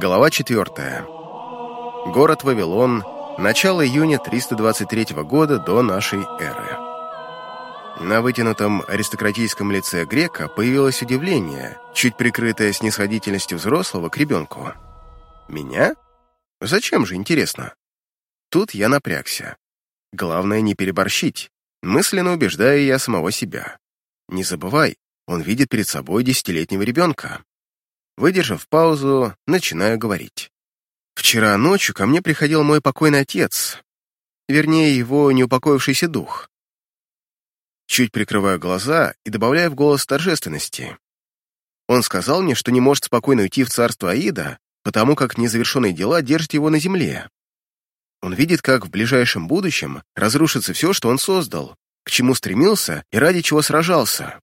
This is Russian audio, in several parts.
Глава 4. Город Вавилон. Начало июня 323 года до нашей эры. На вытянутом аристократическом лице грека появилось удивление, чуть прикрытое снисходительностью взрослого к ребенку. «Меня? Зачем же, интересно?» Тут я напрягся. Главное не переборщить, мысленно убеждая я самого себя. Не забывай, он видит перед собой десятилетнего ребенка. Выдержав паузу, начинаю говорить. Вчера ночью ко мне приходил мой покойный отец, вернее, его неупокоившийся дух. Чуть прикрываю глаза и добавляю в голос торжественности. Он сказал мне, что не может спокойно уйти в царство Аида, потому как незавершенные дела держат его на земле. Он видит, как в ближайшем будущем разрушится все, что он создал, к чему стремился и ради чего сражался.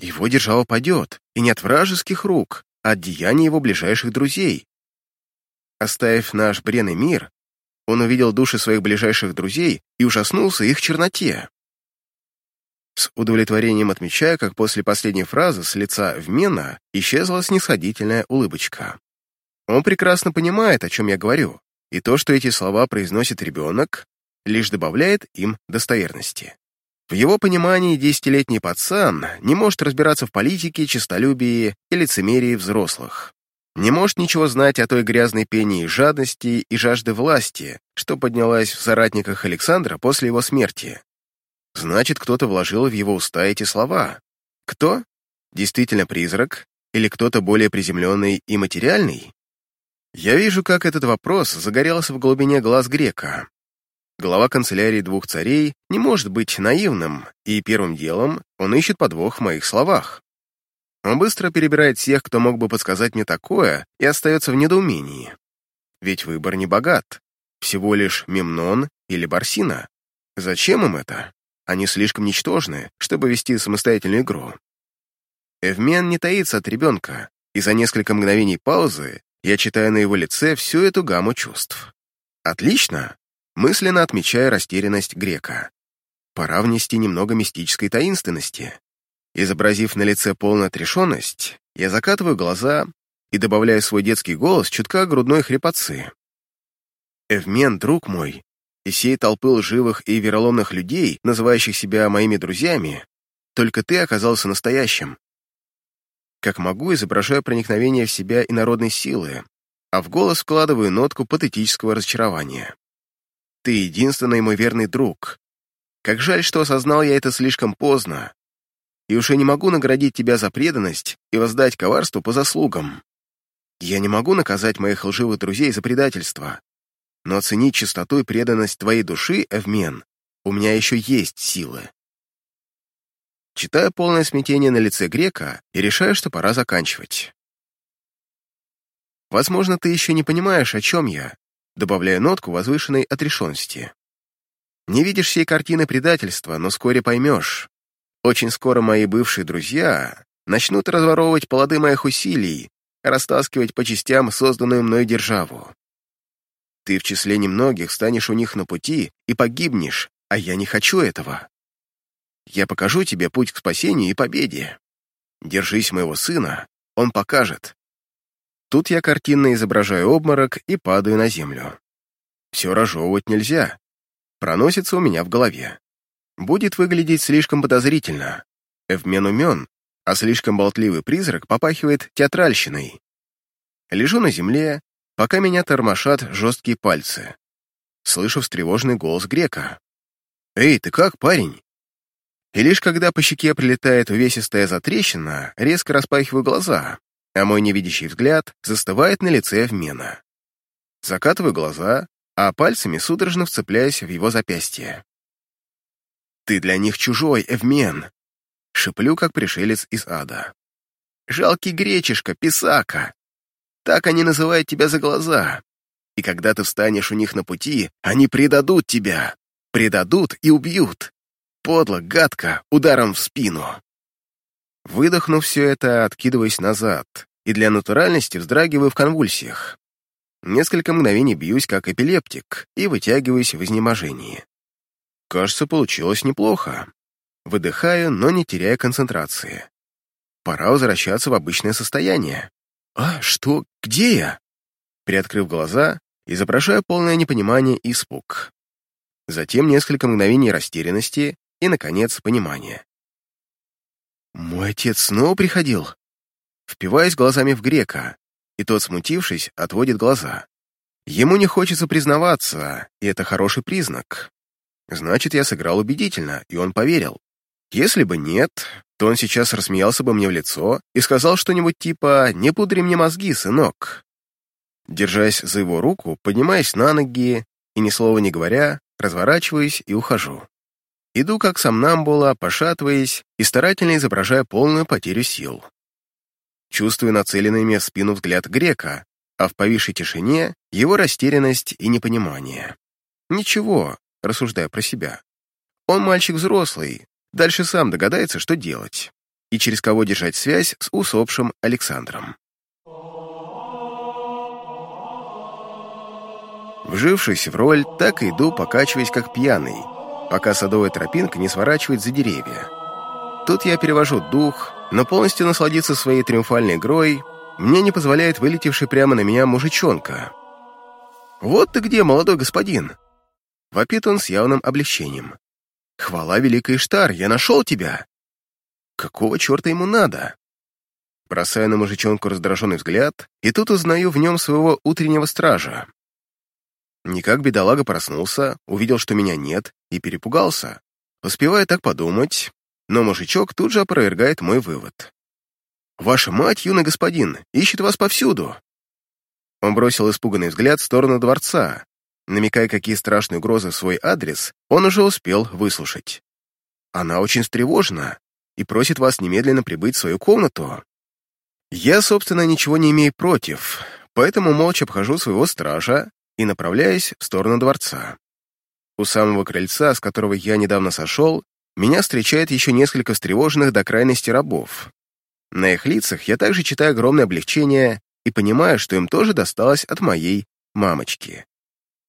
Его держава падет, и не от вражеских рук, от его ближайших друзей. Оставив наш бренный мир, он увидел души своих ближайших друзей и ужаснулся их черноте. С удовлетворением отмечая, как после последней фразы с лица Вмена исчезла снисходительная улыбочка. Он прекрасно понимает, о чем я говорю, и то, что эти слова произносит ребенок, лишь добавляет им достоверности. В его понимании десятилетний пацан не может разбираться в политике, честолюбии и лицемерии взрослых. Не может ничего знать о той грязной пении жадности и жажды власти, что поднялась в соратниках Александра после его смерти. Значит, кто-то вложил в его уста эти слова. Кто? Действительно призрак? Или кто-то более приземленный и материальный? Я вижу, как этот вопрос загорелся в глубине глаз грека, Глава канцелярии двух царей не может быть наивным, и первым делом он ищет подвох в моих словах. Он быстро перебирает всех, кто мог бы подсказать мне такое, и остается в недоумении. Ведь выбор не богат. Всего лишь Мемнон или Барсина. Зачем им это? Они слишком ничтожны, чтобы вести самостоятельную игру. Эвмен не таится от ребенка, и за несколько мгновений паузы я читаю на его лице всю эту гамму чувств. Отлично, мысленно отмечая растерянность грека. Пора внести немного мистической таинственности. Изобразив на лице полную отрешенность, я закатываю глаза и добавляю свой детский голос чутка грудной хрипотцы. Эвмен, друг мой, и сей толпы лживых и вероломных людей, называющих себя моими друзьями, только ты оказался настоящим. Как могу, изображаю проникновение в себя инородной силы, а в голос вкладываю нотку патетического разочарования. Ты единственный мой верный друг. Как жаль, что осознал я это слишком поздно. И уже не могу наградить тебя за преданность и воздать коварству по заслугам. Я не могу наказать моих лживых друзей за предательство. Но оценить чистоту и преданность твоей души, Эвмен, у меня еще есть силы. Читаю полное смятение на лице грека и решаю, что пора заканчивать. Возможно, ты еще не понимаешь, о чем я, добавляя нотку возвышенной отрешенности. Не видишь всей картины предательства, но вскоре поймешь. Очень скоро мои бывшие друзья начнут разворовывать плоды моих усилий, растаскивать по частям созданную мной державу. Ты в числе немногих станешь у них на пути и погибнешь, а я не хочу этого. Я покажу тебе путь к спасению и победе. Держись моего сына, он покажет, Тут я картинно изображаю обморок и падаю на землю. Все разжевывать нельзя. Проносится у меня в голове. Будет выглядеть слишком подозрительно. Эвмен умен, а слишком болтливый призрак попахивает театральщиной. Лежу на земле, пока меня тормошат жесткие пальцы. Слышу встревоженный голос грека. «Эй, ты как, парень?» И лишь когда по щеке прилетает увесистая затрещина, резко распахиваю глаза, а мой невидящий взгляд застывает на лице Эвмена. Закатываю глаза, а пальцами судорожно вцепляюсь в его запястье. «Ты для них чужой, Эвмен!» Шиплю, как пришелец из ада. «Жалкий гречишка, писака! Так они называют тебя за глаза. И когда ты встанешь у них на пути, они предадут тебя. Предадут и убьют. Подло, гадко, ударом в спину. Выдохнув все это, откидываясь назад, и для натуральности вздрагиваю в конвульсиях. Несколько мгновений бьюсь, как эпилептик, и вытягиваюсь в изнеможении. Кажется, получилось неплохо. Выдыхаю, но не теряя концентрации. Пора возвращаться в обычное состояние. А, что? Где я? приоткрыв глаза, изображая полное непонимание и испуг. Затем несколько мгновений растерянности и, наконец, понимания. «Мой отец снова приходил?» Впиваясь глазами в грека, и тот, смутившись, отводит глаза. Ему не хочется признаваться, и это хороший признак. Значит, я сыграл убедительно, и он поверил. Если бы нет, то он сейчас рассмеялся бы мне в лицо и сказал что-нибудь типа «Не пудри мне мозги, сынок». Держась за его руку, поднимаясь на ноги и, ни слова не говоря, разворачиваюсь и ухожу. Иду как сомнамбула, пошатываясь и старательно изображая полную потерю сил. Чувствую нацеленный мне в спину взгляд грека, а в повисшей тишине его растерянность и непонимание. Ничего, рассуждая про себя. Он мальчик взрослый, дальше сам догадается, что делать, и через кого держать связь с усопшим Александром. Вжившись в роль, так иду, покачиваясь как пьяный, пока садовая тропинка не сворачивает за деревья. Тут я перевожу дух, но полностью насладиться своей триумфальной игрой мне не позволяет вылетевший прямо на меня мужичонка. «Вот ты где, молодой господин!» Вопит он с явным облегчением. «Хвала великой Штар, я нашел тебя!» «Какого черта ему надо?» Бросаю на мужичонку раздраженный взгляд, и тут узнаю в нем своего утреннего стража. Никак бедолага проснулся, увидел, что меня нет, и перепугался. Успевая так подумать, но мужичок тут же опровергает мой вывод. «Ваша мать, юный господин, ищет вас повсюду!» Он бросил испуганный взгляд в сторону дворца, намекая, какие страшные угрозы в свой адрес он уже успел выслушать. «Она очень встревожена и просит вас немедленно прибыть в свою комнату». Я, собственно, ничего не имею против, поэтому молча обхожу своего стража и направляюсь в сторону дворца. У самого крыльца, с которого я недавно сошел, меня встречает еще несколько встревоженных до крайности рабов. На их лицах я также читаю огромное облегчение и понимаю, что им тоже досталось от моей мамочки.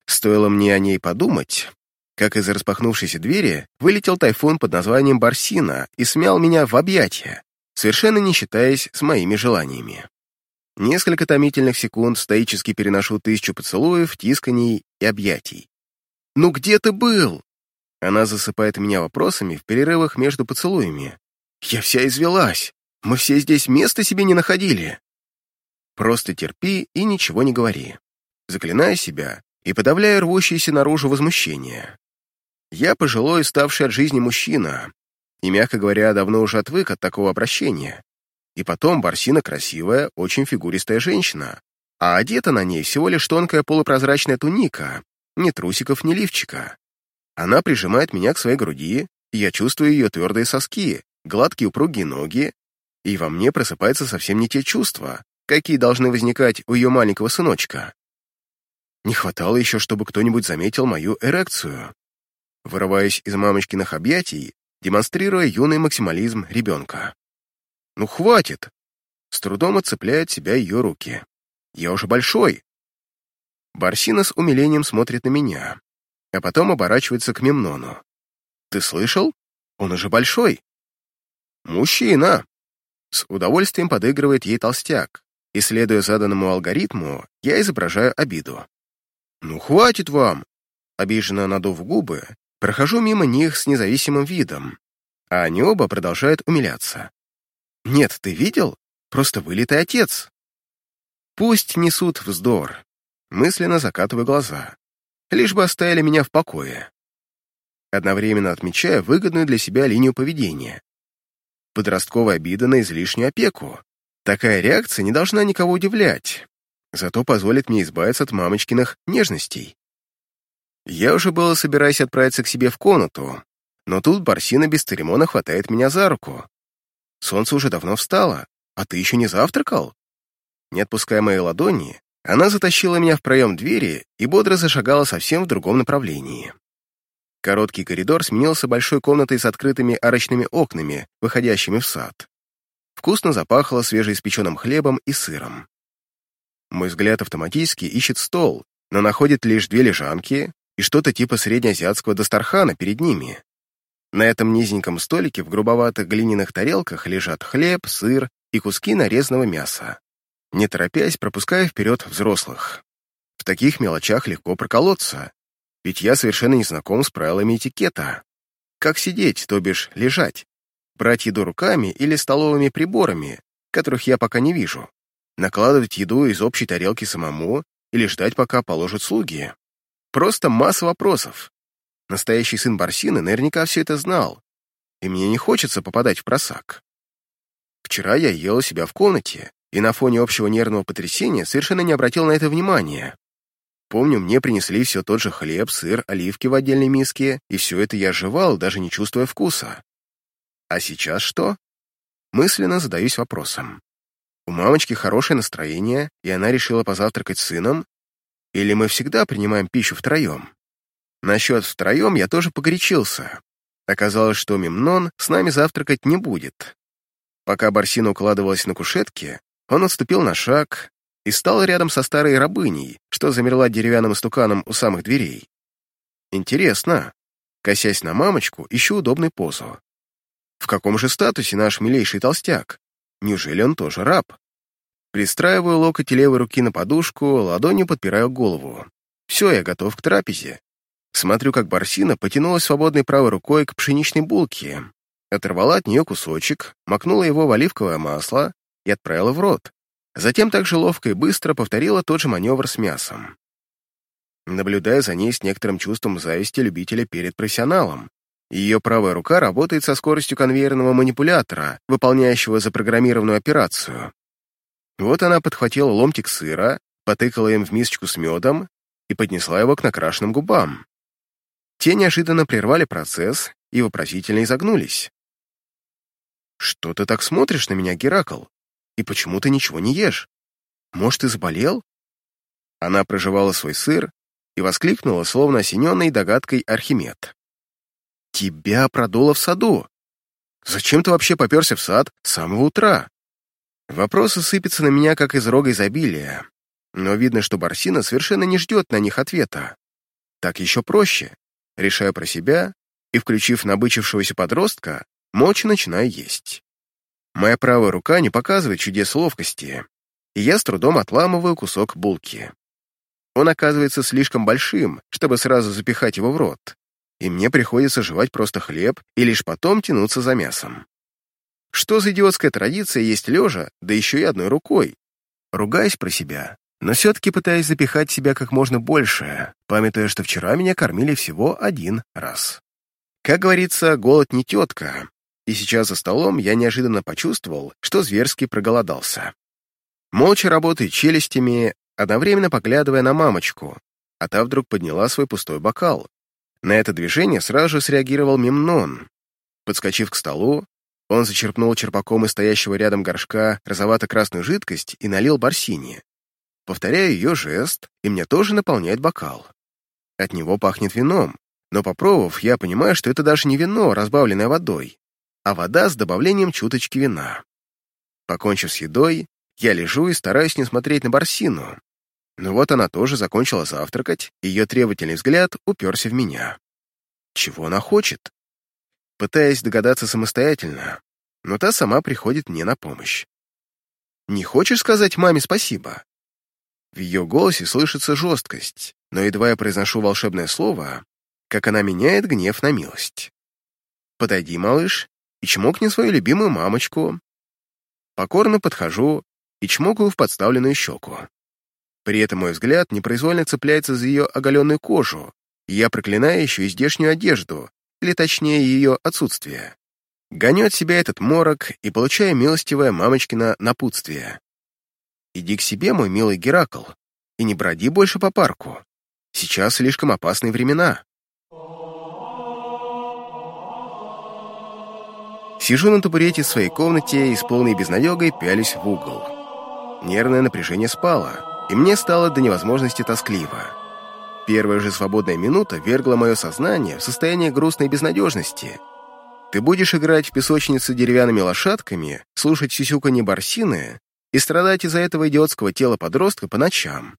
Стоило мне о ней подумать, как из распахнувшейся двери вылетел тайфун под названием Барсина и смял меня в объятия, совершенно не считаясь с моими желаниями. Несколько томительных секунд стоически переношу тысячу поцелуев, тисканий и объятий. «Ну где ты был?» Она засыпает меня вопросами в перерывах между поцелуями. «Я вся извелась. Мы все здесь места себе не находили». Просто терпи и ничего не говори. Заклинаю себя и подавляю рвущееся наружу возмущение. Я пожилой, ставший от жизни мужчина, и, мягко говоря, давно уже отвык от такого обращения. И потом Барсина красивая, очень фигуристая женщина, а одета на ней всего лишь тонкая полупрозрачная туника, ни трусиков, ни лифчика. Она прижимает меня к своей груди, и я чувствую ее твердые соски, гладкие упругие ноги, и во мне просыпаются совсем не те чувства, какие должны возникать у ее маленького сыночка. Не хватало еще, чтобы кто-нибудь заметил мою эрекцию. Вырываясь из мамочкиных объятий, демонстрируя юный максимализм ребенка. «Ну, хватит!» С трудом отцепляет себя ее руки. «Я уже большой!» Барсина с умилением смотрит на меня, а потом оборачивается к Мемнону. «Ты слышал? Он уже большой!» «Мужчина!» С удовольствием подыгрывает ей толстяк, и, следуя заданному алгоритму, я изображаю обиду. «Ну, хватит вам!» Обиженно надув губы, прохожу мимо них с независимым видом, а они оба продолжают умиляться. «Нет, ты видел? Просто вылитый отец!» Пусть несут вздор, мысленно закатываю глаза, лишь бы оставили меня в покое. Одновременно отмечая выгодную для себя линию поведения. Подростковая обида на излишнюю опеку. Такая реакция не должна никого удивлять, зато позволит мне избавиться от мамочкиных нежностей. Я уже было собираюсь отправиться к себе в комнату, но тут Барсина без церемона хватает меня за руку. Солнце уже давно встало, а ты еще не завтракал? Не отпуская моей ладони, она затащила меня в проем двери и бодро зашагала совсем в другом направлении. Короткий коридор сменился большой комнатой с открытыми арочными окнами, выходящими в сад. Вкусно запахло свежеиспеченным хлебом и сыром. Мой взгляд автоматически ищет стол, но находит лишь две лежанки и что-то типа среднеазиатского дастархана перед ними. На этом низеньком столике в грубоватых глиняных тарелках лежат хлеб, сыр и куски нарезанного мяса. не торопясь, пропуская вперед взрослых. В таких мелочах легко проколоться, ведь я совершенно не знаком с правилами этикета. Как сидеть, то бишь лежать, брать еду руками или столовыми приборами, которых я пока не вижу, накладывать еду из общей тарелки самому или ждать, пока положат слуги. Просто масса вопросов. Настоящий сын Барсины наверняка все это знал, и мне не хочется попадать в просак. Вчера я ел себя в комнате, и на фоне общего нервного потрясения совершенно не обратил на это внимания. Помню, мне принесли все тот же хлеб, сыр, оливки в отдельной миске, и все это я жевал, даже не чувствуя вкуса. А сейчас что? Мысленно задаюсь вопросом. У мамочки хорошее настроение, и она решила позавтракать с сыном? Или мы всегда принимаем пищу втроем? Насчет втроем я тоже погорячился. Оказалось, что Мемнон с нами завтракать не будет. Пока Барсина укладывалась на кушетке, он отступил на шаг и стал рядом со старой рабыней, что замерла деревянным стуканом у самых дверей. Интересно. Косясь на мамочку, ищу удобную позу. В каком же статусе наш милейший толстяк? Неужели он тоже раб? Пристраиваю локоть левой руки на подушку, ладонью подпираю голову. Все, я готов к трапезе. Смотрю, как Барсина потянулась свободной правой рукой к пшеничной булке, оторвала от нее кусочек, макнула его в оливковое масло и отправила в рот. Затем также ловко и быстро повторила тот же маневр с мясом. Наблюдая за ней с некоторым чувством зависти любителя перед профессионалом, ее правая рука работает со скоростью конвейерного манипулятора, выполняющего запрограммированную операцию. Вот она подхватила ломтик сыра, потыкала им в мисочку с медом и поднесла его к накрашенным губам. Те неожиданно прервали процесс и вопросительно изогнулись. «Что ты так смотришь на меня, Геракл? И почему ты ничего не ешь? Может, ты заболел?» Она прожевала свой сыр и воскликнула, словно осененной догадкой Архимед. «Тебя продуло в саду! Зачем ты вообще поперся в сад с самого утра?» Вопросы сыпятся на меня, как из рога изобилия, но видно, что Барсина совершенно не ждет на них ответа. Так еще проще. Решаю про себя и, включив набычившегося подростка, молча начинаю есть. Моя правая рука не показывает чудес ловкости, и я с трудом отламываю кусок булки. Он оказывается слишком большим, чтобы сразу запихать его в рот, и мне приходится жевать просто хлеб и лишь потом тянуться за мясом. Что за идиотская традиция есть лежа, да еще и одной рукой? Ругаюсь про себя, но все-таки пытаюсь запихать себя как можно больше, памятуя, что вчера меня кормили всего один раз. Как говорится, голод не тетка, и сейчас за столом я неожиданно почувствовал, что зверски проголодался. Молча работая челюстями, одновременно поглядывая на мамочку, а та вдруг подняла свой пустой бокал. На это движение сразу же среагировал Мемнон. Подскочив к столу, он зачерпнул черпаком из стоящего рядом горшка розовато-красную жидкость и налил Барсине. Повторяю ее жест, и мне тоже наполняет бокал. От него пахнет вином, но попробовав, я понимаю, что это даже не вино, разбавленное водой, а вода с добавлением чуточки вина. Покончив с едой, я лежу и стараюсь не смотреть на Барсину. Но вот она тоже закончила завтракать, и ее требовательный взгляд уперся в меня. Чего она хочет? Пытаясь догадаться самостоятельно, но та сама приходит мне на помощь. «Не хочешь сказать маме спасибо?» В ее голосе слышится жесткость, но едва я произношу волшебное слово, как она меняет гнев на милость. «Подойди, малыш, и чмокни свою любимую мамочку». Покорно подхожу и чмокаю в подставленную щеку. При этом мой взгляд непроизвольно цепляется за ее оголенную кожу, и я проклинаю еще и здешнюю одежду, или точнее ее отсутствие. Гоню от себя этот морок и получаю милостивое мамочкино напутствие. Иди к себе, мой милый Геракл, и не броди больше по парку. Сейчас слишком опасные времена. Сижу на табурете в своей комнате и с полной безнадегой пялюсь в угол. Нервное напряжение спало, и мне стало до невозможности тоскливо. Первая же свободная минута вергла мое сознание в состояние грустной безнадежности. Ты будешь играть в песочнице деревянными лошадками, слушать сисюканье барсины и страдать из-за этого идиотского тела подростка по ночам.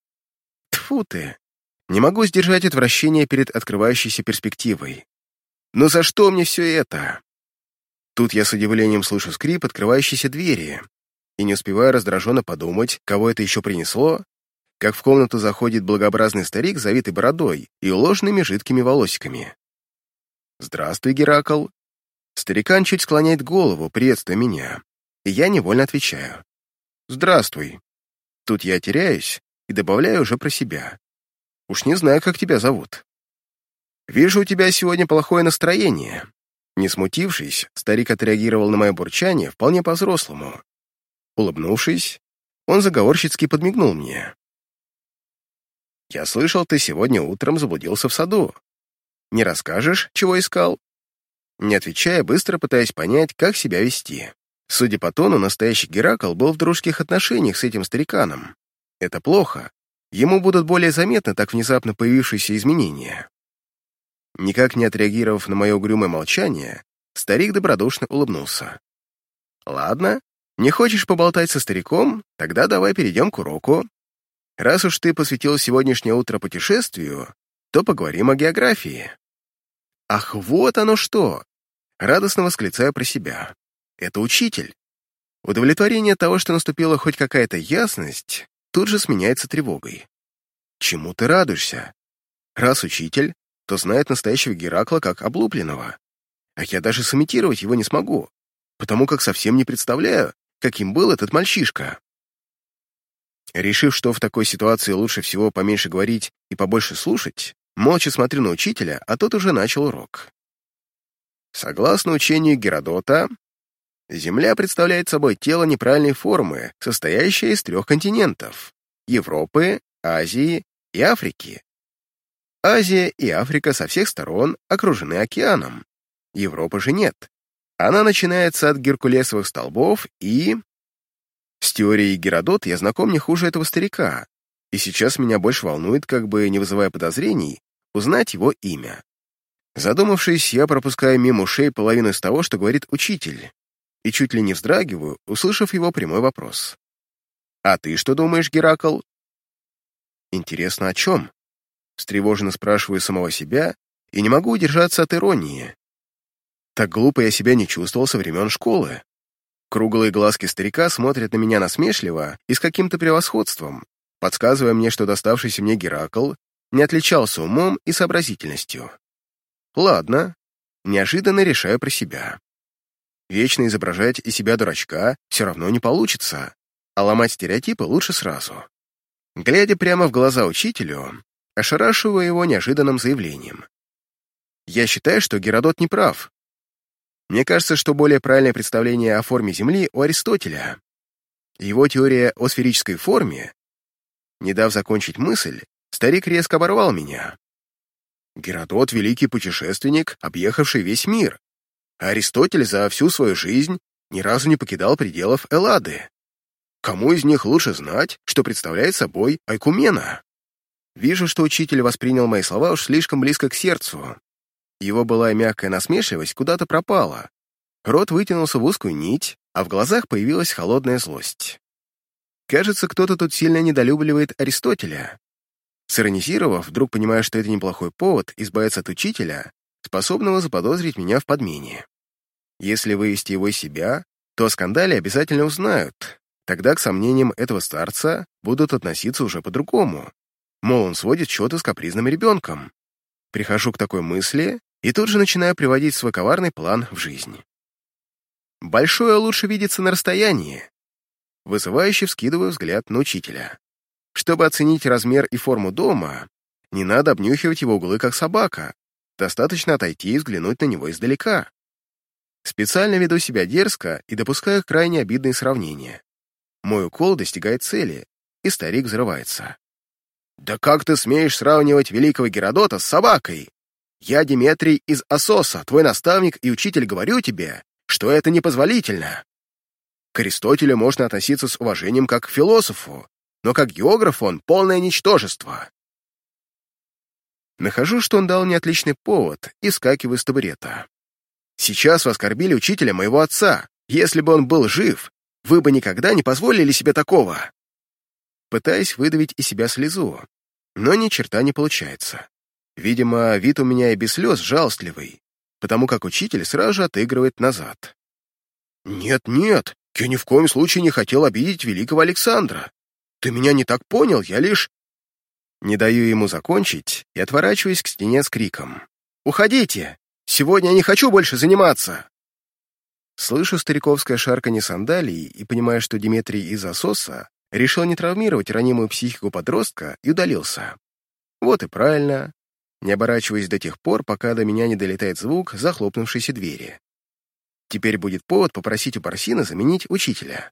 Тфу ты! Не могу сдержать отвращение перед открывающейся перспективой. Но за что мне все это? Тут я с удивлением слышу скрип открывающейся двери. и не успеваю раздраженно подумать, кого это еще принесло, как в комнату заходит благообразный старик, завитый бородой и уложенными жидкими волосиками. «Здравствуй, Геракл!» Старикан чуть склоняет голову, приветствуя меня, и я невольно отвечаю. «Здравствуй!» Тут я теряюсь и добавляю уже про себя. Уж не знаю, как тебя зовут. «Вижу, у тебя сегодня плохое настроение». Не смутившись, старик отреагировал на мое бурчание вполне по-взрослому. Улыбнувшись, он заговорщицки подмигнул мне. «Я слышал, ты сегодня утром заблудился в саду. Не расскажешь, чего искал?» Не отвечая, быстро пытаясь понять, как себя вести. Судя по тону, настоящий Геракл был в дружеских отношениях с этим стариканом. Это плохо. Ему будут более заметны так внезапно появившиеся изменения. Никак не отреагировав на мое угрюмое молчание, старик добродушно улыбнулся. «Ладно, не хочешь поболтать со стариком? Тогда давай перейдем к уроку. Раз уж ты посвятил сегодняшнее утро путешествию, то поговорим о географии». «Ах, вот оно что!» Радостно восклицаю про себя. «Это учитель». Удовлетворение того, что наступила хоть какая-то ясность, тут же сменяется тревогой. Чему ты радуешься? Раз учитель, то знает настоящего Геракла как облупленного. А я даже сымитировать его не смогу, потому как совсем не представляю, каким был этот мальчишка. Решив, что в такой ситуации лучше всего поменьше говорить и побольше слушать, молча смотрю на учителя, а тот уже начал урок. Согласно учению Геродота, Земля представляет собой тело неправильной формы, состоящее из трех континентов — Европы, Азии и Африки. Азия и Африка со всех сторон окружены океаном. Европы же нет. Она начинается от геркулесовых столбов и... С теорией Геродот я знаком не хуже этого старика, и сейчас меня больше волнует, как бы не вызывая подозрений, узнать его имя. Задумавшись, я пропускаю мимо ушей половину из того, что говорит учитель, и чуть ли не вздрагиваю, услышав его прямой вопрос. «А ты что думаешь, Геракл?» «Интересно, о чем?» Встревоженно спрашиваю самого себя и не могу удержаться от иронии. Так глупо я себя не чувствовал со времен школы. Круглые глазки старика смотрят на меня насмешливо и с каким-то превосходством, подсказывая мне, что доставшийся мне Геракл не отличался умом и сообразительностью. Ладно, неожиданно решаю про себя. Вечно изображать из себя дурачка все равно не получится, а ломать стереотипы лучше сразу. Глядя прямо в глаза учителю, ошарашивая его неожиданным заявлением. Я считаю, что Геродот не прав. Мне кажется, что более правильное представление о форме Земли у Аристотеля. Его теория о сферической форме, не дав закончить мысль, старик резко оборвал меня. Геродот — великий путешественник, объехавший весь мир. А Аристотель за всю свою жизнь ни разу не покидал пределов Эллады. Кому из них лучше знать, что представляет собой Айкумена? Вижу, что учитель воспринял мои слова уж слишком близко к сердцу. Его былая мягкая насмешливость куда-то пропала. Рот вытянулся в узкую нить, а в глазах появилась холодная злость. Кажется, кто-то тут сильно недолюбливает Аристотеля. Сиронизировав, вдруг понимая, что это неплохой повод избавиться от учителя, способного заподозрить меня в подмене. Если вывести его из себя, то о скандале обязательно узнают. Тогда к сомнениям этого старца будут относиться уже по-другому. Мол, он сводит счеты с капризным ребенком. Прихожу к такой мысли и тут же начинаю приводить свой коварный план в жизнь. Большое лучше видеться на расстоянии. Вызывающе вскидываю взгляд на учителя. Чтобы оценить размер и форму дома, не надо обнюхивать его углы, как собака. Достаточно отойти и взглянуть на него издалека. Специально веду себя дерзко и допускаю крайне обидные сравнения. Мой укол достигает цели, и старик взрывается. «Да как ты смеешь сравнивать великого Геродота с собакой? Я Диметрий из Асоса, твой наставник и учитель, говорю тебе, что это непозволительно. К Аристотелю можно относиться с уважением как к философу, но как географ он полное ничтожество». Нахожу, что он дал мне отличный повод, и скакиваю с табурета. «Сейчас вы оскорбили учителя моего отца. Если бы он был жив, вы бы никогда не позволили себе такого пытаясь выдавить из себя слезу, но ни черта не получается. Видимо, вид у меня и без слез жалостливый, потому как учитель сразу же отыгрывает назад. «Нет-нет, Я ни в коем случае не хотел обидеть великого Александра. Ты меня не так понял, я лишь...» Не даю ему закончить и отворачиваюсь к стене с криком. «Уходите! Сегодня я не хочу больше заниматься!» Слышу стариковское шарканье сандалий и понимаю, что Дмитрий из Асоса решил не травмировать ранимую психику подростка и удалился. Вот и правильно. Не оборачиваясь до тех пор, пока до меня не долетает звук захлопнувшейся двери. Теперь будет повод попросить у Парсина заменить учителя.